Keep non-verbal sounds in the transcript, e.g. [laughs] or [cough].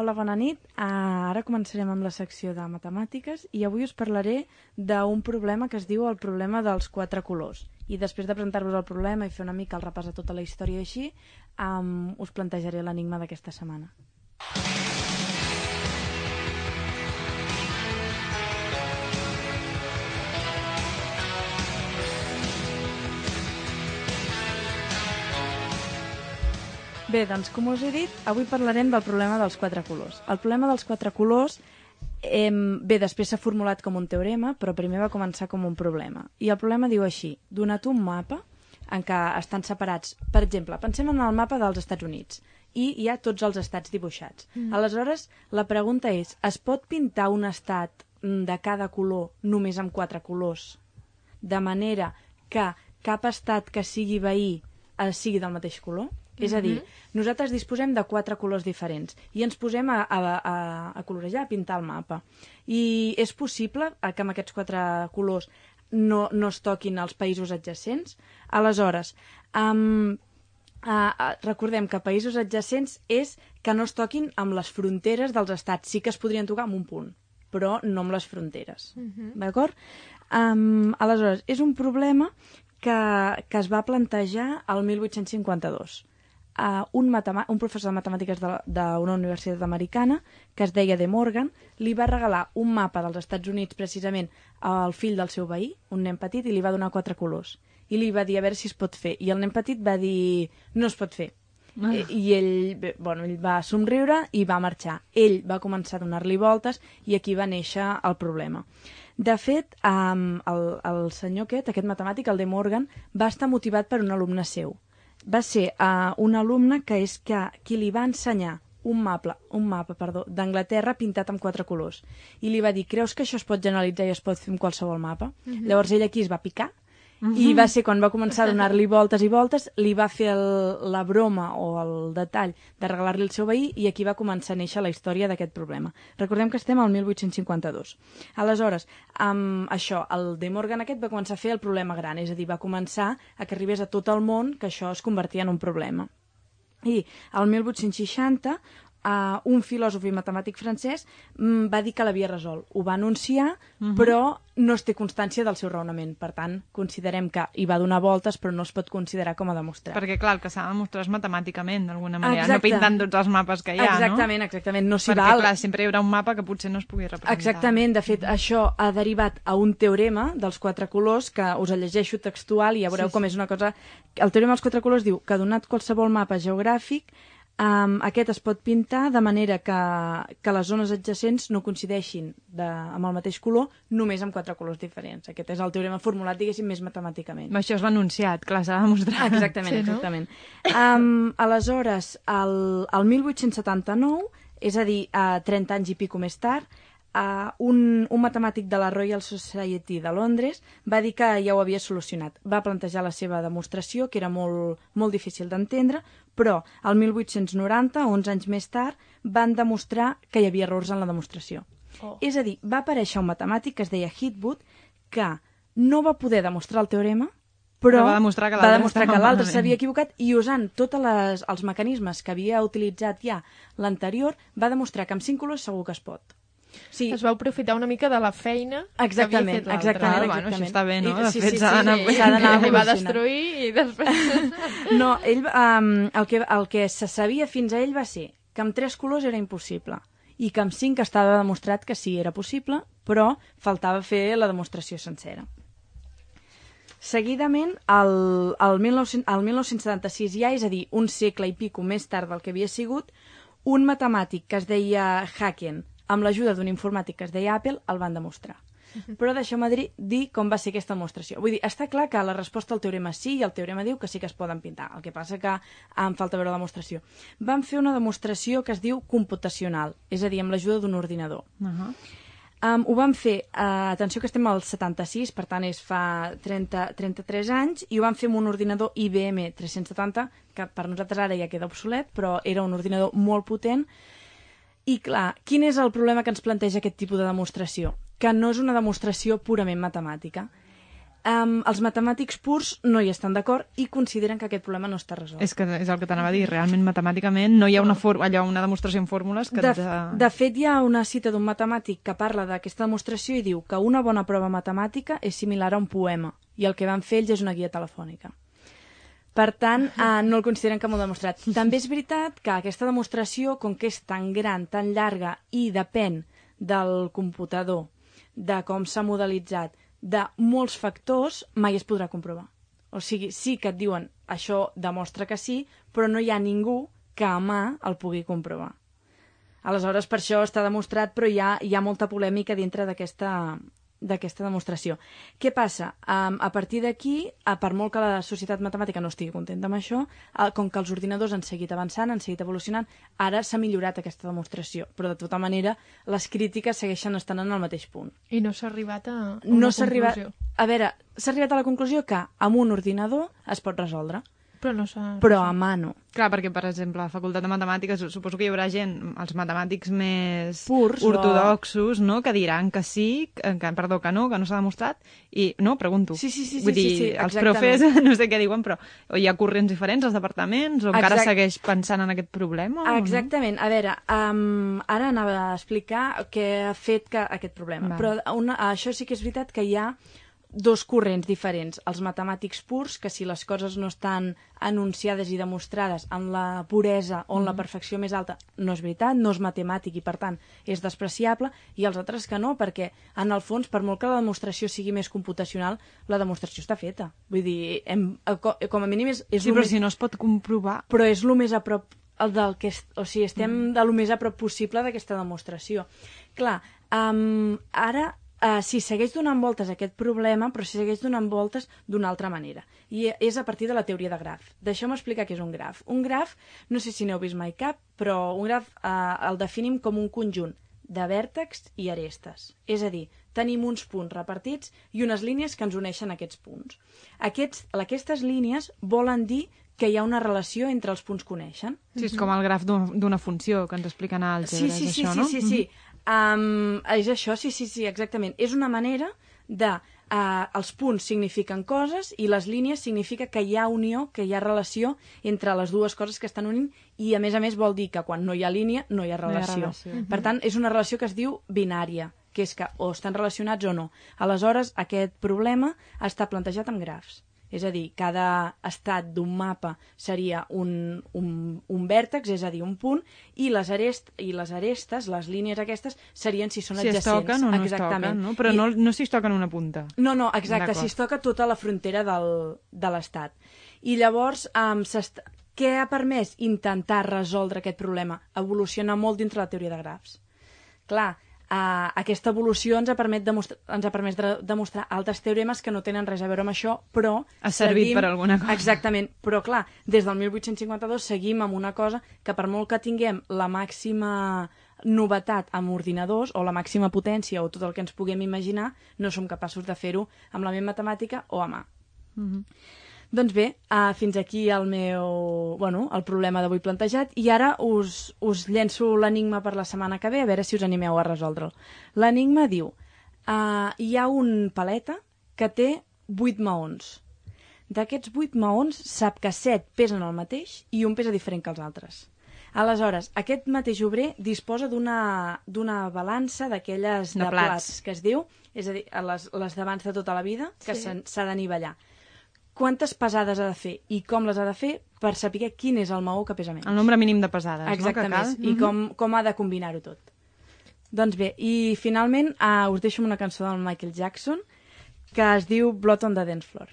Hola, bona nit. Uh, ara començarem amb la secció de matemàtiques i avui us parlaré d'un problema que es diu el problema dels quatre colors. I després de presentar-vos el problema i fer una mica el repàs de tota la història així, um, us plantejaré l'enigma d'aquesta setmana. Bé, doncs com us he dit, avui parlarem del problema dels quatre colors. El problema dels quatre colors, eh, bé, després s'ha formulat com un teorema, però primer va començar com un problema. I el problema diu així, donat un mapa en què estan separats, per exemple, pensem en el mapa dels Estats Units, i hi ha tots els estats dibuixats. Mm. Aleshores, la pregunta és, es pot pintar un estat de cada color només amb quatre colors? De manera que cap estat que sigui veí eh, sigui del mateix color? És a dir, nosaltres disposem de quatre colors diferents i ens posem a, a, a, a colorejar, a pintar el mapa. I és possible que amb aquests quatre colors no, no es toquin els països adjacents? Aleshores, um, Uh, uh, recordem que països adjacents és que no es toquin amb les fronteres dels estats. Sí que es podrien tocar amb un punt, però no amb les fronteres. Uh -huh. D'acord? Um, aleshores, és un problema que, que es va plantejar al 1852 uh, un, un professor de matemàtiques d'una universitat americana, que es deia De Morgan, li va regalar un mapa dels Estats Units precisament al fill del seu veí, un nen petit, i li va donar quatre colors. I li va dir a veure si es pot fer. I el nen petit va dir no es pot fer. Ah. I, I ell, bueno, ell va somriure i va marxar. Ell va començar a donar-li voltes i aquí va néixer el problema. De fet, um, el, el senyor aquest, aquest matemàtic, el de Morgan, va estar motivat per un alumne seu va ser uh, un alumne que és que qui li va ensenyar un mapa, un mapa perdó, d'Anglaterra pintat amb quatre colors. I li va dir, creus que això es pot generalitzar i es pot fer amb qualsevol mapa? Mm -hmm. Llavors ell aquí es va picar -huh. I va ser quan va començar a donar-li voltes i voltes, li va fer el, la broma o el detall de regalar-li el seu veí i aquí va començar a néixer la història d'aquest problema. Recordem que estem al 1852. Aleshores, amb això, el De Morgan aquest va començar a fer el problema gran, és a dir, va començar a que arribés a tot el món que això es convertia en un problema. I al 1860 uh, un filòsof i matemàtic francès mm, va dir que l'havia resolt. Ho va anunciar, uh. -huh. però no es té constància del seu raonament. Per tant, considerem que hi va donar voltes, però no es pot considerar com a demostrat. Perquè, clar, el que s'ha de demostrar és matemàticament, d'alguna manera, Exacte. no pintant tots els mapes que hi ha, exactament, no? Exactament, no s'hi val. Perquè, clar, sempre hi haurà un mapa que potser no es pugui representar. Exactament, de fet, això ha derivat a un teorema dels quatre colors, que us el llegeixo textual i ja veureu sí, com sí. és una cosa... El teorema dels quatre colors diu que donat qualsevol mapa geogràfic, Um, aquest es pot pintar de manera que, que les zones adjacents no coincideixin de, amb el mateix color, només amb quatre colors diferents. Aquest és el teorema formulat, diguéssim, més matemàticament. Això és l'anunciat, clar, s'ha de demostrar. Exactament, sí, exactament. No? Um, aleshores, el, el 1879, és a dir, uh, 30 anys i pico més tard, uh, un, un matemàtic de la Royal Society de Londres va dir que ja ho havia solucionat. Va plantejar la seva demostració, que era molt, molt difícil d'entendre, però el 1890, 11 anys més tard, van demostrar que hi havia errors en la demostració. Oh. És a dir, va aparèixer un matemàtic que es deia Heatwood que no va poder demostrar el teorema, però, va demostrar que l'altre s'havia equivocat i usant tots els mecanismes que havia utilitzat ja l'anterior, va demostrar que amb cinc colors segur que es pot. Sí. Es va aprofitar una mica de la feina exactament, que havia fet exactament, ah, exactament. Bueno, això està bé, no? I, de sí, fet, sí, s'ha d'anar sí, sí, d'anar va destruir i després... [laughs] No, ell, um, el, que, el que se sabia fins a ell va ser que amb tres colors era impossible i que amb cinc estava demostrat que sí, era possible, però faltava fer la demostració sencera. Seguidament, el, el, 19, el 1976 ja, és a dir, un segle i pico més tard del que havia sigut, un matemàtic que es deia Haken, amb l'ajuda d'un informàtic que es deia Apple, el van demostrar. Però deixeu-me dir com va ser aquesta demostració. Vull dir, està clar que la resposta al teorema sí i el teorema diu que sí que es poden pintar. El que passa que em falta veure la demostració. Van fer una demostració que es diu computacional, és a dir, amb l'ajuda d'un ordinador. Uh -huh. Um, ho vam fer, uh, atenció que estem al 76, per tant és fa 30, 33 anys, i ho vam fer amb un ordinador IBM 370, que per nosaltres ara ja queda obsolet, però era un ordinador molt potent, i clar, quin és el problema que ens planteja aquest tipus de demostració? Que no és una demostració purament matemàtica. um, els matemàtics purs no hi estan d'acord i consideren que aquest problema no està resolt. És que és el que t'anava a dir. Realment, matemàticament, no hi ha una, for allò, una demostració en fórmules que... De, de fet, hi ha una cita d'un matemàtic que parla d'aquesta demostració i diu que una bona prova matemàtica és similar a un poema i el que van fer ells és una guia telefònica. Per tant, eh, no el consideren com ho demostrat. També és veritat que aquesta demostració, com que és tan gran, tan llarga i depèn del computador, de com s'ha modelitzat, de molts factors, mai es podrà comprovar. O sigui, sí que et diuen això demostra que sí, però no hi ha ningú que a mà el pugui comprovar. Aleshores, per això està demostrat, però hi ha, hi ha molta polèmica dintre d'aquesta d'aquesta demostració. Què passa? Um, a partir d'aquí, per molt que la societat matemàtica no estigui contenta amb això, uh, com que els ordinadors han seguit avançant, han seguit evolucionant, ara s'ha millorat aquesta demostració. Però, de tota manera, les crítiques segueixen estant en el mateix punt. I no s'ha arribat a, a no una conclusió? Arribat... A veure, s'ha arribat a la conclusió que amb un ordinador es pot resoldre. Però no. Però a mà no. Clar, perquè, per exemple, a la Facultat de Matemàtiques suposo que hi haurà gent, els matemàtics més Purs, ortodoxos, o... no?, que diran que sí, que, perdó, que no, que no s'ha demostrat, i no, pregunto. Sí, sí, sí. Vull sí, dir, sí, sí, els profes [laughs] no sé què diuen, però hi ha corrents diferents als departaments, o encara Exact... segueix pensant en aquest problema? Exactament. No? A veure, um, ara anava a explicar què ha fet que aquest problema. Va. Però una, això sí que és veritat que hi ha dos corrents diferents. Els matemàtics purs, que si les coses no estan anunciades i demostrades amb la puresa o en mm. la perfecció més alta, no és veritat, no és matemàtic i, per tant, és despreciable, i els altres que no, perquè, en el fons, per molt que la demostració sigui més computacional, la demostració està feta. Vull dir, hem, com a mínim és... és sí, però més... si no es pot comprovar... Però és el més a prop el del que... O sigui, estem mm. de lo més a prop possible d'aquesta demostració. Clar, um, ara uh, si segueix donant voltes a aquest problema, però si segueix donant voltes d'una altra manera. I és a partir de la teoria de graf. Deixeu-me explicar què és un graf. Un graf, no sé si n'heu vist mai cap, però un graf uh, el definim com un conjunt de vèrtex i arestes. És a dir, tenim uns punts repartits i unes línies que ens uneixen aquests punts. Aquests, aquestes línies volen dir que hi ha una relació entre els punts que uneixen. Sí, és com el graf d'una funció que ens expliquen a àlgebra, sí, sí, sí, això, sí, no? Sí, sí, sí. Um, és això, sí, sí, sí, exactament. És una manera de... Uh, els punts signifiquen coses i les línies significa que hi ha unió, que hi ha relació entre les dues coses que estan unint i, a més a més, vol dir que quan no hi ha línia no hi ha relació. No hi ha relació. Per tant, és una relació que es diu binària, que és que o estan relacionats o no. Aleshores, aquest problema està plantejat amb grafs. És a dir, cada estat d'un mapa seria un, un, un vèrtex, és a dir, un punt, i les, arest, i les arestes, les línies aquestes, serien si són si adjacents. Si es toquen o no Exactament. es toquen, no? Però I... no, no si es toquen una punta. No, no, exacte, si es toca tota la frontera del, de l'estat. I llavors, um, què ha permès intentar resoldre aquest problema? Evolucionar molt dintre la teoria de grafs. Clar, Uh, aquesta evolució ens ha, permet demostra ens ha permès de demostrar altres teoremes que no tenen res a veure amb això, però... Ha servit seguim... per alguna cosa. Exactament, però clar, des del 1852 seguim amb una cosa que per molt que tinguem la màxima novetat amb ordinadors o la màxima potència o tot el que ens puguem imaginar, no som capaços de fer-ho amb la meva matemàtica o a mà. Mm -hmm. Doncs bé, uh, fins aquí el meu... Bueno, el problema d'avui plantejat i ara us, us llenço l'enigma per la setmana que ve a veure si us animeu a resoldre'l. L'enigma diu uh, hi ha un paleta que té 8 maons. D'aquests 8 maons sap que 7 pesen el mateix i un pesa diferent que els altres. Aleshores, aquest mateix obrer disposa d'una balança d'aquelles de, de plats. plats que es diu, és a dir, les, les d'abans de tota la vida, que s'ha sí. d'anivellar quantes pesades ha de fer i com les ha de fer per saber quin és el maó que pesa menys. El nombre mínim de pesades, Exactament, no? Exactament, i mm -hmm. com, com ha de combinar-ho tot. Doncs bé, i finalment uh, us deixo una cançó del Michael Jackson que es diu Blood on the Dance Floor.